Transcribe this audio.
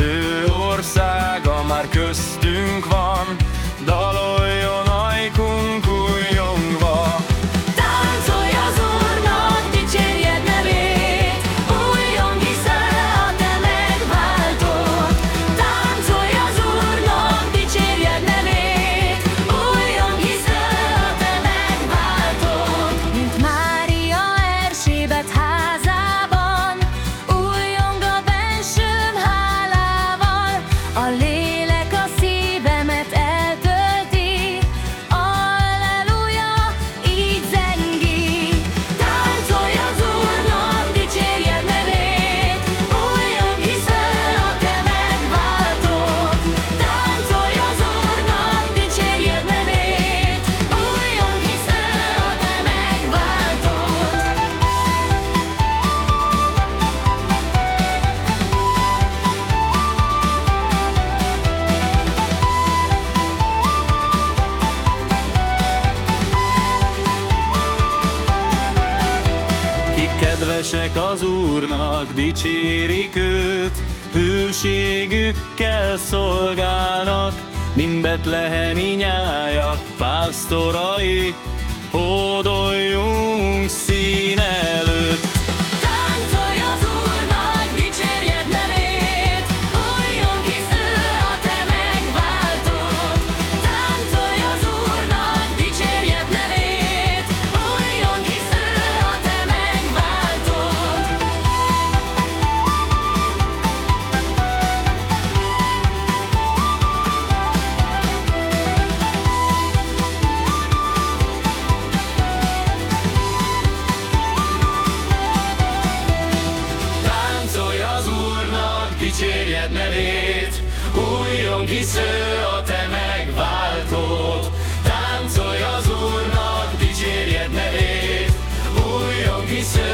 Eu Hűségesek az Úrnak, dicsérik őt, hűségükkel szolgálnak, Nimbet leheni nyájak, pásztorai, hódoljunk színes. dicsérjed nevét, újjon hisző a te megváltód. Táncolj az Úrnak, dicsérjed nevét, újjon hisző